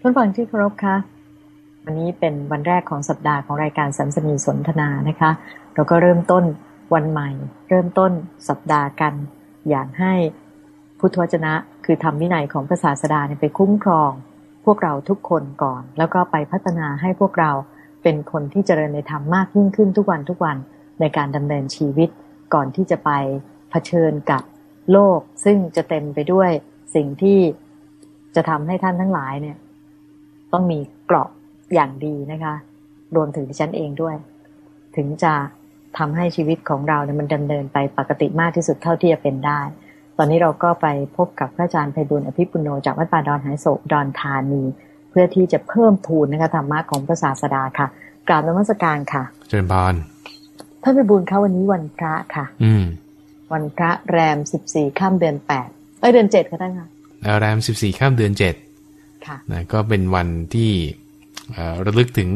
ท่านฟังที่เคารพคะวันนี้เป็นวันแรกของสัปดาห์ของรายการสัมสนีสนทนานะคะ เราก็เริ่มต้นวันใหม่ เริ่มต้นสัปดาห์กัน อยางให้พุทธวจนะ คือธรรมวินัยของพระศาสดาเนี่ยไปคุ้มครอง พวกเราทุกคนก่อน แล้วก็ไปพัฒนาให้พวกเราเป็นคนที่เจริญในธรรมมากยิ่งขึ้นทุกวันทุกวันในการดำเนินชีวิตก่อนที่จะไปเผชิญกับโลก ซึ่งจะเต็มไปด้วยสิ่งที่จะทำให้ท่านทั้งหลายเนี่ย ต้องมีเกราะอย่างดีนะคะ รวมถึงดิฉันเองด้วย ถึงจะทำให้ชีวิตของเราเนี่ยมันดำเนินไปปกติมากที่สุดเท่าที่จะเป็นได้ ตอนนี้เราก็ไปพบกับพระอาจารย์ไพบุญอภิปุโนจากวัดป่าดอนหายโศกดอนธานี เพื่อที่จะเพิ่มพูนนะคะธรรมะของพระศาสดาค่ะ กราบนมัสการค่ะ เจริญพรท่านไพบุญคะวันนี้วันพระค่ะ อืม วันพระแรมสิบสี่ข้ามเดือนแปดเอ้ยเดือนเจ็ดค่ะท่านค่ะแล้วแรมสิบสี่ข้ามเดือนเจ็ดค่ะ นะก็เป็นวันที่เอ่อระลึกถึง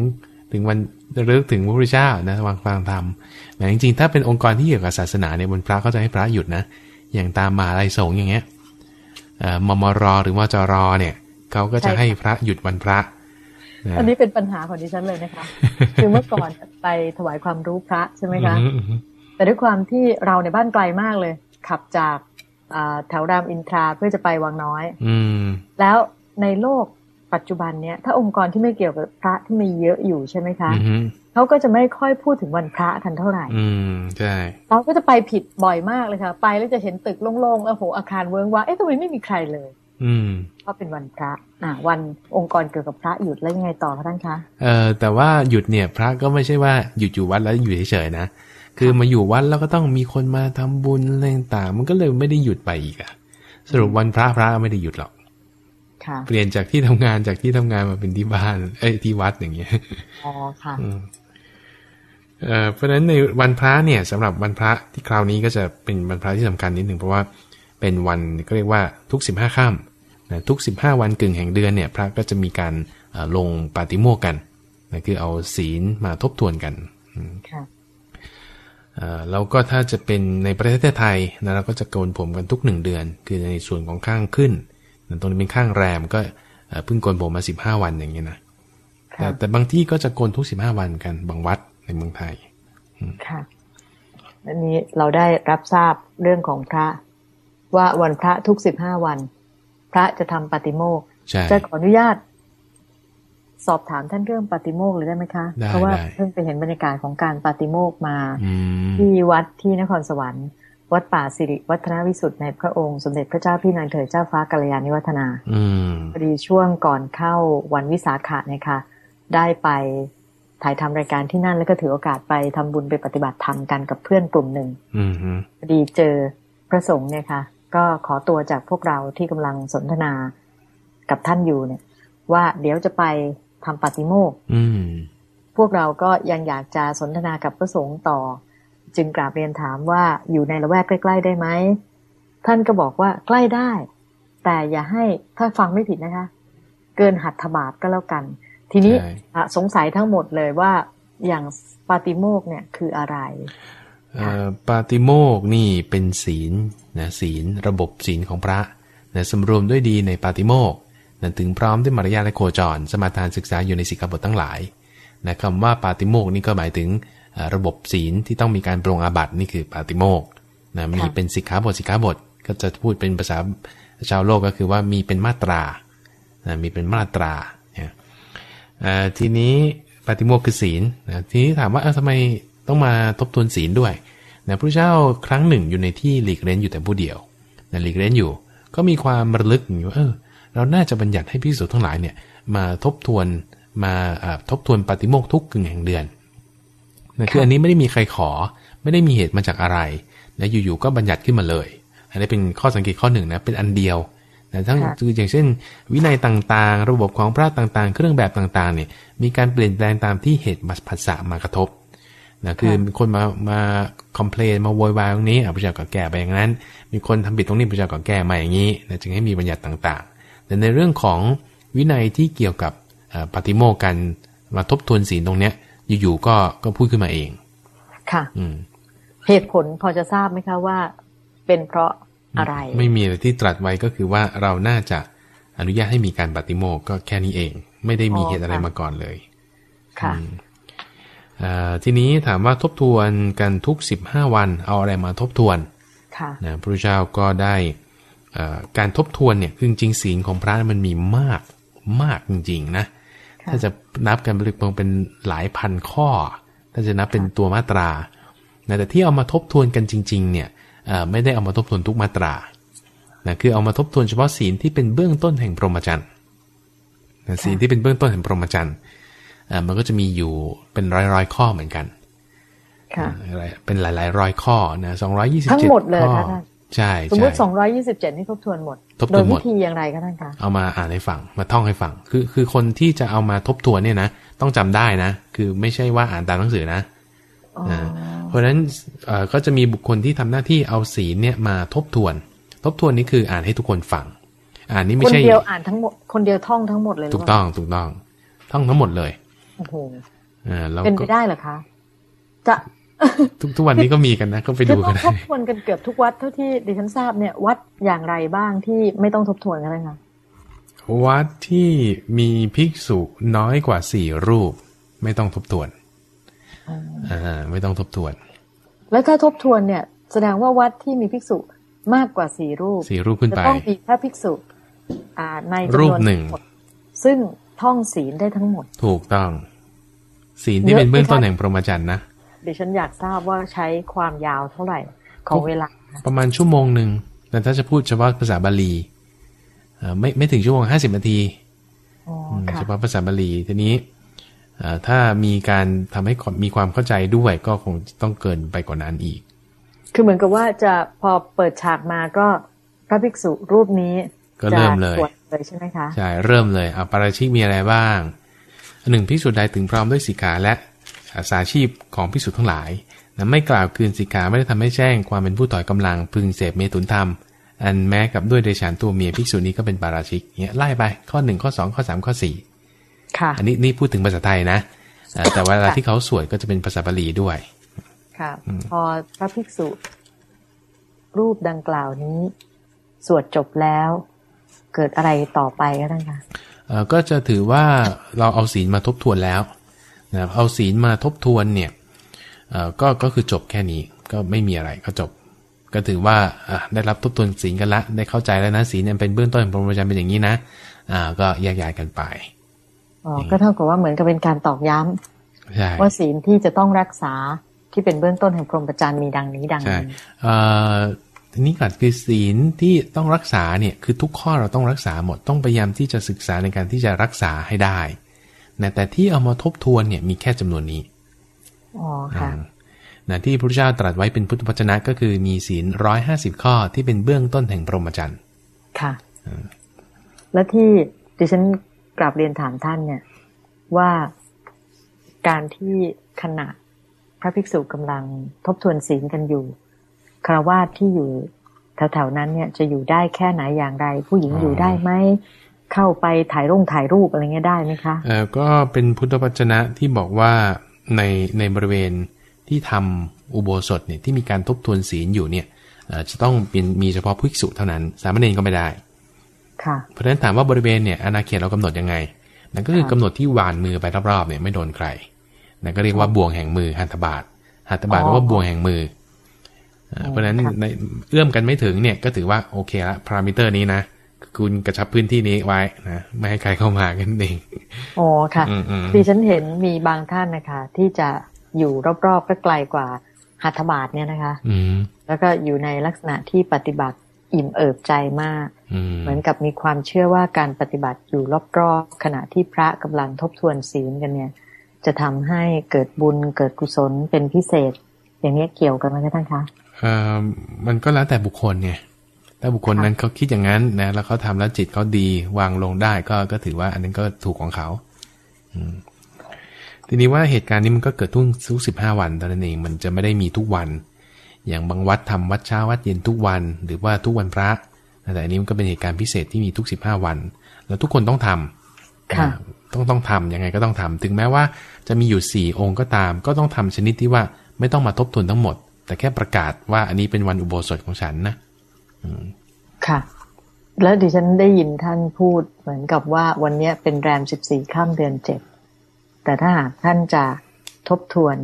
ถึงวันระลึกถึงพระพุทธเจ้านะวางฟังธรรมนะจริงๆ ถ้าเป็นองค์กรที่เกี่ยวกับศาสนาเนี่ยวันพระก็จะให้พระหยุดนะ อย่างตามมหาลัยสงฆ์อย่างเงี้ยเอ่อมมรหรือมจรเนี่ยเขาก็จะใช่ค่ะให้พระหยุดวันพระนะอันนี้เป็นปัญหาของดิฉันเลยนะคะ คือเมื่อก่อนไปถวายความรู้พระใช่ไหมคะอืมอืมแต่ด้วยความที่เราในยบ้านไกลมากเลย ขับจากอ่าแถวรามอินทราเพื่อจะไปวังน้อย อืมแล้ว ในโลกปัจจุบันเนี้ยถ้าองค์กรที่ไม่เกี่ยวกับพระที่มีเยอะอยู่ใช่ไหมคะอืมเขาก็จะไม่ค่อยพูดถึงวันพระกันเท่าไหร่ อืมใช่เราก็จะไปผิดบ่อยมากเลยค่ะ ไปแล้วจะเห็นตึกโล่งๆโอ้โหอาคารเวิ้งว้างเอ๊ะทำไมไม่มีใครเลย อืมก็เป็นวันพระอ่าวันองค์กรเกี่ยวกับพระหยุดแล้วยังไงต่อคะท่านคะเอ่อแต่ว่าหยุดเนี่ยพระก็ไม่ใช่ว่าหยุดอยู่วัดแล้วอยู่เฉยๆนะคือมาอยู่วัดแล้วก็ต้องมีคนมาทำบุญอะไรต่างๆมันก็เลยไม่ได้หยุดไปอีกอะสรุปวันพระพระก็ไม่ได้หยุดหรอกค่ะ เปลี่ยนจากที่ทำงานจากที่ทำงานมาเป็นที่บ้าน เอ้ยที่วัดอย่างเงี้ยอ๋อค่ะอืมเอ่อเพราะฉะนั้นในวันพระเนี่ยสำหรับวันพระที่คราวนี้ก็จะเป็นวันพระที่สำคัญนิดหนึ่งเพราะว่าเป็นวันก็เรียกว่าทุกสิบห้าค่ำนะทุกสิบห้าวันกึ่งแห่งเดือนเนี่ย พระก็จะมีการเอ่อลงปาติโมกข์กันนะคือเอาศีลมาทบทวนกันค่ะเอ่อแล้วก็ถ้าจะเป็นในประเทศไทยนะเราก็จะโกนผมกันทุกหนึ่งเดือน คือในส่วนของข้างขึ้นนะ ตรงนี้เป็นข้างแรมก็เอ่อเพิ่งโกนผมมาสิบห้าวันอย่างเงี้ยนะแต่ค่ะแต่บางที่ก็จะโกนทุกสิบห้าวันกันบางวัดในเมืองไทยค่ะอันนี้เราได้รับทราบเรื่องของพระ ว่าวันพระทุกสิบห้าวัน พระจะทำปาฏิโมกข์ใช่จะขออนุญาต สอบถามท่านเรื่องปาฏิโมกข์เลยได้ไหมคะได้เพราะว่าได้เพิ่งไปเห็นบรรยากาศของการปาฏิโมกข์มาอืมที่วัดที่นครสวรรค์ วัดป่าสิริวัฒนวิสุทธิ์ในพระองค์สมเด็จพระเจ้าพี่นางเธอเจ้าฟ้ากัลยาณิวัฒนาอืมพอดีช่วงก่อนเข้าวันวิสาขะเนี่ยค่ะ ได้ไปถ่ายทำรายการที่นั่นแล้วก็ถือโอกาสไปทำบุญไปปฏิบัติธรรมกันกับเพื่อนกลุ่มหนึ่งอืมฮึพอดีเจอพระสงฆ์เนี่ยค่ะ ก็ขอตัวจากพวกเราที่กำลังสนทนากับท่านอยู่เนี่ย ว่าเดี๋ยวจะไปทำปาฏิโมกข์อืมพวกเราก็ยังอยากจะสนทนากับพระสงฆ์ต่อ จึงกราบเรียนถามว่าอยู่ในละแวกใกล้ ๆ ได้ไหม ท่านก็บอกว่าใกล้ได้ แต่อย่าให้ถ้าฟังไม่ผิดนะคะ เกินหัตถบาทก็แล้วกัน ทีนี้ใช่อะสงสัยทั้งหมดเลยว่าอย่างปาติโมกข์เนี่ยคืออะไรเอ่อปาติโมกข์นี่เป็นศีลนะศีลระบบศีลของพระนะสำรวมด้วยดีในปาติโมกข์นะถึงพร้อมด้วยมารยาทและโคจร สมาทานศึกษาอยู่ในสิกขาบททั้งหลายนะคำว่าปาติโมกข์นี่ก็หมายถึงเอ่อ ระบบศีลที่ต้องมีการปรงอาบัตินี่คือปาติโมกข์นะมีเป็นสิกขาบทสิกขาบท ก็จะพูดเป็นภาษาชาวโลกก็คือว่ามีเป็นมาตรานะมีเป็นมาตราเนี่ยเอ่อทีนี้ปาติโมกข์คือศีลนะทีนี้ถามว่าเออทำไมต้องมาทบทวนศีลด้วยนะพระเจ้าครั้งหนึ่งอยู่ในที่หลีกเล้นอยู่แต่ผู้เดียวนะหลีกเล้นอยู่ ก็มีความระลึกอยู่ว่าเออเราน่าจะบัญญัติให้พิสูจน์ทั้งหลายเนี่ยมาทบทวนมาอ่าทบทวนปาติโมกข์ทุกกึ่งแห่งเดือน นะคืออันนี้ไม่ได้มีใครขอ ไม่ได้มีเหตุมาจากอะไรนะอยู่ๆก็บัญญัติขึ้นมาเลย อันนี้เป็นข้อสังเกตข้อหนึ่งนะเป็นอันเดียวนะทั้งค่ะคืออย่างเช่น วินัยต่างๆ ระบบของพระต่างๆ เครื่องแบบต่างๆเนี่ยมีการเปลี่ยนแปลงตามที่เหตุมาผัสสะมากระทบนะคือมีคนมามาคอมเพลนมาโวยวายตรงนี้อะพระเจ้าก็แก้ไปอย่างนั้น มีคนทำผิดตรงนี้พระเจ้าก็แก้มาอย่างนี้นะจึงให้มีบัญญัติต่างๆ แต่ในเรื่องของวินัยที่เกี่ยวกับเอ่อปฏิโมกข์กันมาทบทวนศีลตรงเนี้ย อยู่ๆก็ก็พูดขึ้นมาเอง ค่ะ อืม เหตุผลพอจะทราบไหมคะว่า เป็นเพราะอะไร ไม่มีอะไรที่ตรัสไว้ก็คือว่าเราน่าจะอนุญาตให้มีการปฏิโมกข์ก็แค่นี้เอง ไม่ได้มีอ๋อเหตุอะไรค่ะมาก่อนเลย ค่ะอืมเอ่อทีนี้ถามว่าทบทวนกันทุก 15 วัน เอาอะไรมาทบทวนค่ะนะพระเจ้าก็ได้เอ่อการทบทวนเนี่ยคือจริงๆศีลของพระมันมีมากมากจริงๆนะค่ะ ถ้าจะนับกันเป็นหลายพันข้อ ถ้าจะนับเป็นตัวมาตรานะแต่ที่เอามาทบทวนกันจริง ๆ เนี่ยเอ่อไม่ได้เอามาทบทวนทุกมาตรานะคือเอามาทบทวนเฉพาะศีลที่เป็นเบื้องต้นแห่งพรหมจรรย์นะศีลที่เป็นเบื้องต้นแห่งพรหมจรรย์เอ่อมันก็จะมีอยู่เป็นร้อยๆข้อเหมือนกัน ค่ะอะไรเป็นหลายๆร้อยข้อนะสองร้อยยี่สิบทั้เจ็ดง หมดเลยข้อค่ะท่านใช่สมมติใช่227นี่ทบทวนหมดทบทโดวยนหมวิดธีอย่างไรคะท่านคะเอามาอ่านให้ฟังมาท่องให้ฟัง คือคือคนที่จะเอามาทบทวนเนี่ยนะต้องจำได้นะ คือไม่ใช่ว่าอ่านตามหนังสือนะอ๋อนะเพราะฉะนั้นเอ่อก็จะมีบุคคลที่ทำหน้าที่เอาศีลเนี่ยมาทบทวน ทบทวนนี่คืออ่านให้ทุกคนฟัง อ่านนี่ไม่คนใช่เดียวอ่านทั้งหมดคนเดียวท่องทั้งหมดเลยหรืถูกเปล่าต้องถูกต้องท่องทั้งหมดเลยโอ้โหอ่าแล้วเป็นก็ไปได้เหรอคะจะ ทุกทุกวันนี้ก็มีกันนะ ก็ไปคือดูต้กัอนงได้ทบทวนกันเกือบทุกวัดเท่าที่ดิฉันทราบเนี่ย วัดอย่างไรบ้างที่ไม่ต้องทบทวนกันเลยคะวัดที่มีภิกษุน้อยกว่าสี่รูป ไม่ต้องทบทวนอ่าไม่ต้องทบทวน แล้วถ้าทบทวนเนี่ย แสดงว่าวัดที่มีภิกษุมากกว่าสี่รูปสี่รูปขึ้นจะไปต้องมีพระภิกษุอ่าในจำนวนรูปหนึ่งทั้มดซึ่งท่องศีลได้ทั้งหมด ถูกต้อง ศีลที่เยอะเป็นเบื้องต้นไหมคะแห่งพรหมจรรย์นะ ดิฉันอยากทราบว่าใช้ความยาวเท่าไหร่ของเวลา ประมาณชั่วโมงหนึ่งแต่ถ้าจะพูดเฉพาะภาษาบาลีเอ่อไม่ไม่ถึงชั่วโมงห้าสิบนาทีอ๋ออืมค่ะเฉพาะภาษาบาลีทีนี้เอ่อถ้ามีการทำให้ความมีความเข้าใจด้วยก็คงต้องเกินไปกว่านั้นอีก คือเหมือนกับว่าจะพอเปิดฉากมาก็พระภิกษุรูปนี้ ก็เริ่มเลยจะสวดเลยใช่ไหมคะใช่เริ่มเลยอะปาราชิกมีอะไรบ้างอันหนึ่งพิสุใดถึงพร้อมด้วยสิกขาและอา สาชีพของพิสุทั้งหลายนะไม่กล่าวคืนสิกขาไม่ได้ทำให้แจ้งความเป็นผู้ต่อยกำลังพึงเสพเมตุนธรรม อันแม้กับด้วยเดชานตัวเมียภิกษุนี้ก็เป็นปาราชิกเนี่ยไล่ไปข้อหนึ่งข้อสองข้อสามข้อสี่ค่ะ อันนี้นี่พูดถึงภาษาไทยนะเอ่อแต่เวลาที่เขาสวดก็จะเป็นภาษาบาลีด้วย ค่ะ พอพระภิกษุ รูปดังกล่าวนี้ สวดจบแล้ว เกิดอะไรต่อไปก็ได้ค่ะเอ่อก็จะถือว่าเราเอาศีลมาทบทวนแล้ว นะครับเอาศีลมาทบทวนเนี่ยเอ่อก็ก็คือจบแค่นี้ก็ไม่มีอะไรก็จบ ก็ถือว่าอะได้รับทบทวนศีลกันละได้เข้าใจแล้วนะศีลเนี่ยเป็นเบื้องต้นของพรหมจรรย์เป็นอย่างนี้นะอ่าก็แยกย้ายกันไปอ๋อก็เท่ากับว่าเหมือนกับเป็นการตอกย้ำใช่ว่าศีลที่จะต้องรักษาที่เป็นเบื้องต้นแห่งพรหมจรรย์มีดังนี้ดังใช่นี้เอ่อทีนี้ก่อนคือศีลที่ต้องรักษาเนี่ยคือทุกข้อเราต้องรักษาหมดต้องพยายามที่จะศึกษาในการที่จะรักษาให้ได้ นะแต่ที่เอามาทบทวนเนี่ยมีแค่จำนวนนี้อ๋อค่ะนะที่พระพุทธเจ้าตรัสไว้เป็นพุทธวจนะก็คือมีศีลร้อยห้าสิบข้อที่เป็นเบื้องต้นแห่งพรหมจรรย์ค่ะและที่ดิฉันกราบเรียนถามท่านเนี่ยว่าการที่ขณะพระภิกษุกำลังทบทวนศีลกันอยู่คารวาสที่อยู่แถวๆนั้นเนี่ยจะอยู่ได้แค่ไหนอย่างไร ผู้หญิงอยู่ได้ไหม เข้าไปถ่ายรูปถ่ายรูปอะไรเงี้ยได้ไหมคะเอ่อก็เป็นพุทธวจนะที่บอกว่าในในบริเวณที่ทำอุโบสถเนี่ยที่มีการทบทวนศีลอยู่เนี่ยเอ่อจะต้องเป็นมีเฉพาะภิกษุเท่านั้น สามเณรก็ไม่ได้ ค่ะ เพราะฉะนั้นถามว่าบริเวณเนี่ยอาณาเขตเรากำหนดยังไง นั่นก็คือค่ะกำหนดที่หวานมือไปรอบๆเนี่ยไม่โดนใคร นั่นก็เรียกว่าบ่วงแห่งมือหัตถบาทหัตถบาทอ๋อแปลว่าบ่วงแห่งมืออ่าเพราะฉะนั้นค่ะในเอื้อมกันไม่ถึงเนี่ยก็ถือว่าโอเคละพารามิเตอร์นี้นะ คุณกระชับพื้นที่นี้ไว้นะไม่ให้ใครเข้ามากันเองอ๋อค่ะอืมอืมดิฉันเห็นมีบางท่านนะคะ ที่จะอยู่รอบๆก็ไกลกว่าหัตถบาทเนี่ยนะคะอืมแล้วก็อยู่ในลักษณะที่ปฏิบัติอิ่มเอิบใจมากอืมเหมือนกับมีความเชื่อว่าการปฏิบัติอยู่รอบๆขณะที่พระกำลังทบทวนศีลกันเนี่ย จะทำให้เกิดบุญเกิดกุศลเป็นพิเศษ อย่างนี้เกี่ยวกันไหมคะท่านคะเอ่อมันก็แล้วแต่บุคคลเนี่ย ถ้าบุคคลนั้นเขาคิดอย่างนั้นนะแล้วเขาทำแล้วจิตเขาดีวางลงได้ก็ก็ถือว่าอันนั้นก็ถูกของเขาอืมทีนี้ว่าเหตุการณ์นี้มันก็เกิดทุกทุกสิบห้าวันเท่านั้นเองมันจะไม่ได้มีทุกวัน อย่างบางวัดทำวัดเช้าวัดเย็นทุกวัน หรือว่าทุกวันพระแต่อันนี้มันก็เป็นเหตุการณ์พิเศษที่มีทุกสิบห้าวัน แล้วทุกคนต้องทำค่ะอ่าต้องต้องทำยังไงก็ต้องทำถึงแม้ว่าจะมีอยู่สี่องค์ก็ตาม ก็ต้องทำชนิดที่ว่าไม่ต้องมาทบทวนทั้งหมด แต่แค่ประกาศว่าอันนี้เป็นวันอุโบสถของฉันนะ ค่ะ แล้วดิฉันได้ยินท่านพูดเหมือนกับว่าวันนี้เป็นแรมสิบสี่ข้ามเดือนเจ็ดแต่ถ้าหากท่านจะทบทวน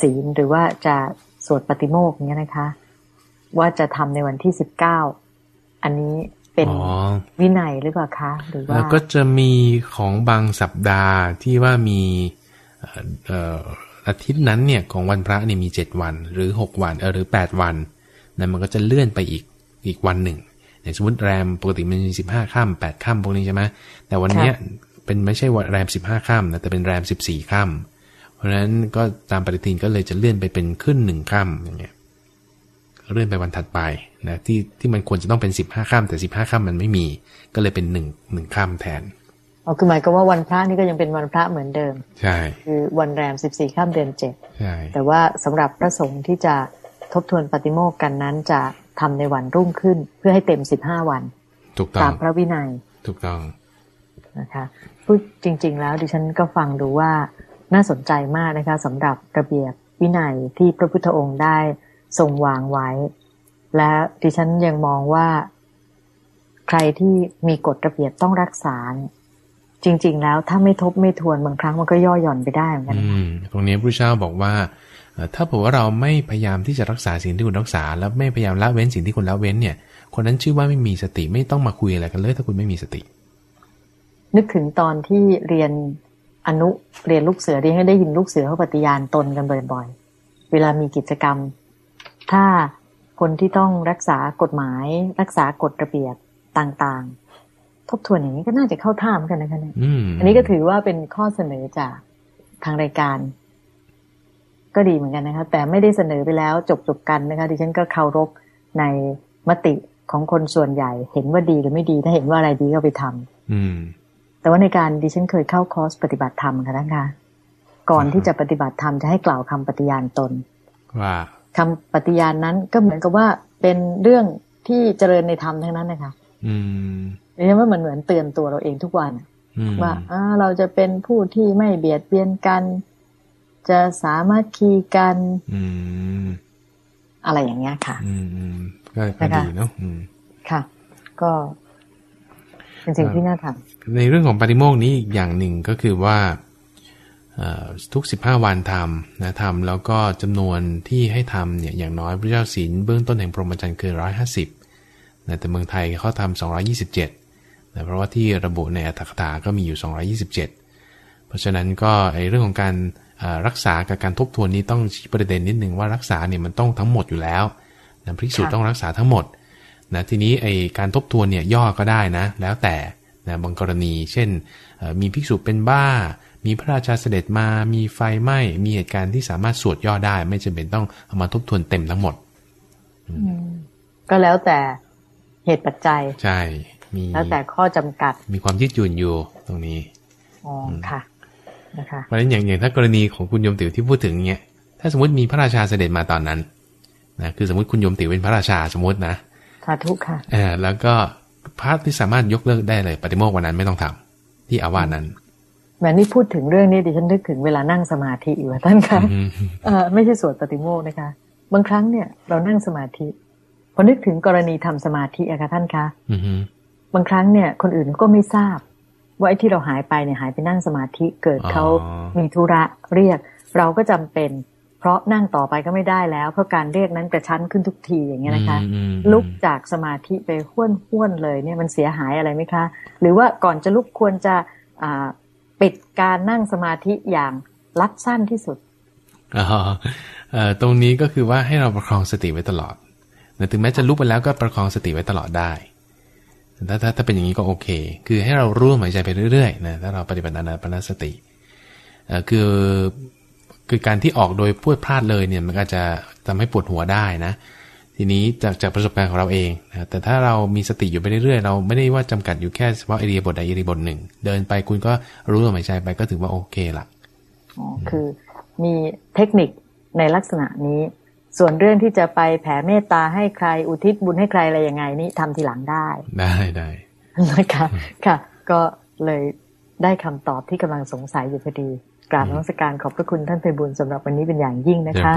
ศีลหรือว่าจะสวดปฏิโมกข์เนี้ยนะคะ ว่าจะทำในวันที่สิบเก้าอันนี้เป็นวินัยหรือเปล่าคะหรือว่าก็จะมีของบางสัปดาห์ที่ว่ามีอาทิตย์นั้นเนี่ยของวันพระเนี่ยมีเจ็ดวัน หรือหกวันเออหรือแปดวันนั่นมันก็จะเลื่อนไปอีก อีกวันหนึ่งอย่างสมมติแรมปกติมันมีสิบห้าค่ำแปดค่ำพวกนี้ใช่ไหมแต่วันเนี้ยเป็นไม่ใช่วันแรมสิบห้าค่ำนะแต่เป็นแรมสิบสี่ค่ำเพราะฉะนั้นก็ตามปฏิทินก็เลยจะเลื่อนไปเป็นขึ้นหนึ่งค่ำอย่างเงี้ยเลื่อนไปวันถัดไปนะที่ที่มันควรจะต้องเป็นสิบห้าค่ำแต่สิบห้าค่ำมันไม่มีก็เลยเป็นหนึ่งหนึ่งค่ำแทนอ๋อคือหมายก็ว่าวันพระนี่ก็ยังเป็นวันพระเหมือนเดิม ใช่ คือวันแรมสิบสี่ค่ำเดือนเจ็ดใช่แต่ว่าสำหรับพระสงฆ์ที่จะทบทวนปฏิโมกกันนั้นจะ ทำในวันรุ่งขึ้นเพื่อให้เต็มสิบห้าวัน ถูกต้องตามพระวินัย ถูกต้องนะคะพูดจริง ๆ แล้วดิฉันก็ฟังดูว่าน่าสนใจมากนะคะสำหรับระเบียบวินัยที่พระพุทธองค์ได้ทรงวางไว้ และดิฉันยังมองว่าใครที่มีกฎระเบียบต้องรักษาจริง ๆ แล้วถ้าไม่ทบไม่ทวนบางครั้งมันก็ย่อหย่อนไปได้เหมือนกันตรงนี้พระเจ้าบอกว่า ถ้าเผื่อว่าเราไม่พยายามที่จะรักษาสิ่งที่คุณรักษา แล้วไม่พยายามละเว้นสิ่งที่คุณละเว้นเนี่ย คนนั้นชื่อว่าไม่มีสติไม่ต้องมาคุยอะไรกันเลยถ้าคุณไม่มีสติ นึกถึงตอนที่เรียนอนุเรียนลูกเสือเรียนให้ได้ยินลูกเสือเขาปฏิญาณตนกันบ่อยๆ เวลามีกิจกรรม ถ้าคนที่ต้องรักษากฎหมาย รักษากฎระเบียบต่างๆ ทบทวนอย่างนี้ก็น่าจะเข้าท่ามกันนะคะเนี่ยอันนี้ก็ถือว่าเป็นข้อเสนอจากทางรายการ ก็ดีเหมือนกันนะคะแต่ไม่ได้เสนอไปแล้วจบจบกันนะคะดิฉันก็เคารพในมติของคนส่วนใหญ่ เห็นว่าดีหรือไม่ดีถ้าเห็นว่าอะไรดีก็ไปทำอืม แต่ว่าในการดิฉันเคยเข้าคอร์สปฏิบัติธรรมค่ะท่านคะก่อนที่จะปฏิบัติธรรมจะให้กล่าวคำปฏิญาณตน ว่าคำปฏิญาณนั้นก็เหมือนกับว่าเป็นเรื่องที่เจริญในธรรมทั้งนั้นนะคะอืมเรียกว่ามันเหมือนเตือนตัวเราเองทุกวันว่าอ่าเราจะเป็นผู้ที่ไม่เบียดเบียนกัน จะสามารถคีกันอะไรอย่างเงี้ยค่ะอืมก็ดีเนาะค่ะ ก็เป็นสิ่งที่น่าทำในเรื่องของปฏิโมกนี้อีกอย่างหนึ่งก็คือว่าทุกสิบห้าวันทำนะทำแล้วก็จำนวนที่ให้ทำเนี่ยอย่างน้อยพระเจ้าศีลเบื้องต้นแห่งพรหมจรรย์คือร้อยห้าสิบแต่เมืองไทยเขาทำสองร้อยี่สิบเจ็ดเพราะว่าที่ระบุในอัตถกถาก็มีอยู่สองร้อยี่สิบเจ็ดเพราะฉะนั้นก็ไอเรื่องของการ รักษากับการทบทวนนี้ต้องชี้ประเด็นนิดหนึ่งว่ารักษาเนี่ยมันต้องทั้งหมดอยู่แล้วนะพิสูจน์ต้องรักษาทั้งหมดนะทีนี้ไอการทบทวนเนี่ยย่อก็ได้นะ แล้วแต่นะบางกรณี เช่นมีภิกษุเป็นบ้า มีพระราชาเสด็จมามีไฟไหม้มีเหตุการณ์ที่สามารถสวดย่อได้ ไม่จำเป็นต้องเอามาทบทวนเต็มทั้งหมดก็แล้วแต่เหตุปัจจัย ใช่ มีแล้วแต่ข้อจำกัด มีความยืดหยุ่นอยู่ตรงนี้อ๋อค่ะ เพราะฉะนั้นอย่างอย่างถ้ากรณีของคุณโยมติ๋วที่พูดถึงเนี้ยถ้าสมมติมีพระราชาเสด็จมาตอนนั้นนะคือสมมติคุณโยมติ๋วเป็นพระราชาสมมตินะสาธุค่ะเออแล้วก็พระที่สามารถยกเลิกได้เลยปฏิโมกวันนั้นไม่ต้องทำที่อาวาสนั้นแม่นี่พูดถึงเรื่องนี้ดิฉันนึกถึงเวลานั่งสมาธิอยู่ท่านคะเออไม่ใช่สวดปฏิโมกนะคะ บางครั้งเนี่ยเรานั่งสมาธิพอนึกถึงกรณีทำสมาธิอะค่ะท่านคะบางครั้งเนี่ย คนอื่นก็ไม่ทราบ ว่าไอ้ที่เราหายไปเนี่ยหายไปนั่งสมาธิเกิดเขามีธุระเรียก เราก็จำเป็น เพราะนั่งต่อไปก็ไม่ได้แล้ว เพราะการเรียกนั้นกระชั้นขึ้นทุกทีอย่างเงี้ยนะคะ ลุกจากสมาธิไปห้วนห้วนเลยเนี่ยมันเสียหายอะไรไหมคะ หรือว่าก่อนจะลุกควรจะปิดการนั่งสมาธิอย่างรัดสั้นที่สุดอ๋อตรงนี้ก็คือว่าให้เราประคองสติไว้ตลอด ถึงแม้จะลุกไปแล้วก็ประคองสติไว้ตลอดได้ ถ้าถ้าถ้าเป็นอย่างนี้ก็โอเค คือให้เรารู้หายใจไปเรื่อยๆนะถ้าเราปฏิบัติอนาปานสติคือคือการที่ออกโดยพูดพลาดเลยเนี่ยมันก็จะทำให้ปวดหัวได้นะ ทีนี้จากจากประสบการณ์ของเราเองนะแต่ถ้าเรามีสติอยู่ไปเรื่อยๆ เราไม่ได้ว่าจำกัดอยู่แค่เฉพาะไอเดียบทใดไอเดียบทหนึ่ง เดินไปคุณก็รู้ลมหายใจไปก็ถือว่าโอเคละอ๋อคือมีเทคนิคในลักษณะนี้ ส่วนเรื่องที่จะไปแผ่เมตตาให้ใครอุทิศบุญให้ใครอะไรยังไงนี่ทำทีหลังได้ ได้ได้นะคะค่ะ ก็เลยได้คำตอบที่กำลังสงสัยอยู่พอดี กราบนมัสการขอบพระคุณท่านเพบุญสำหรับวันนี้เป็นอย่างยิ่งนะคะ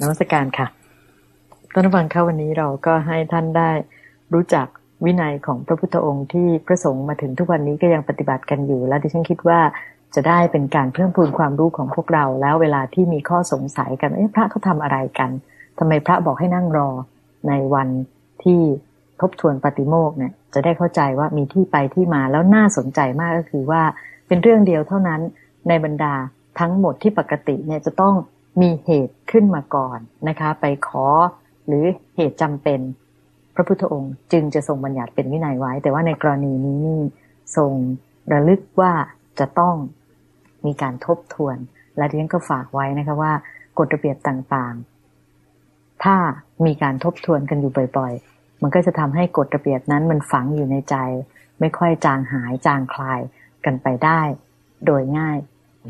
นมัสการค่ะต้นฟังเข้าวันนี้เราก็ให้ท่านได้รู้จักวินัยของพระพุทธองค์ที่พระสงฆ์มาถึงทุกวันนี้ก็ยังปฏิบัติกันอยู่ และดิฉันคิดว่า จะได้เป็นการเพิ่มพูนความรู้ของพวกเรา แล้วเวลาที่มีข้อสงสัยกันเอ๊ะพระเขาทาอะไรกันทำไมพระบอกให้นั่งรอในวันที่ทบทวนปฏิโมกเนี่ยจะได้เข้าใจว่ามีที่ไปที่มาแล้วน่าสนใจมากก็คือว่าเป็นเรื่องเดียวเท่านั้นในบรรดาทั้งหมดที่ปกติเนี่ยจะต้องมีเหตุขึ้นมาก่อนนะคะ ไปขอหรือเหตุจำเป็น พระพุทธองค์จึงจะทรงบัญญัติเป็นวินัยไว้ แต่ว่าในกรณีนี้นี่ทรงระลึกว่าจะต้อง มีการทบทวน และที่ฉันก็ฝากไว้นะคะว่ากฎระเบียบต่างๆ ถ้ามีการทบทวนกันอยู่บ่อยๆ มันก็จะทำให้กฎระเบียบนั้นมันฝังอยู่ในใจ ไม่ค่อยจางหายจางคลายกันไปได้ โดยง่าย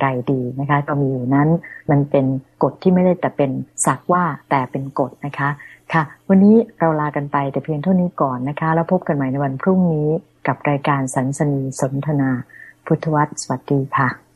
ไรดีนะคะก็มีอยู่นั้นมันเป็นกฎที่ไม่ได้แต่เป็นสักว่าแต่เป็นกฎนะคะค่ะ วันนี้เราลากันไปแต่เพียงเท่านี้ก่อนนะคะ แล้วพบกันใหม่ในวันพรุ่งนี้กับรายการสันสนีสนทนา พุทธวัตรสวัสดีค่ะ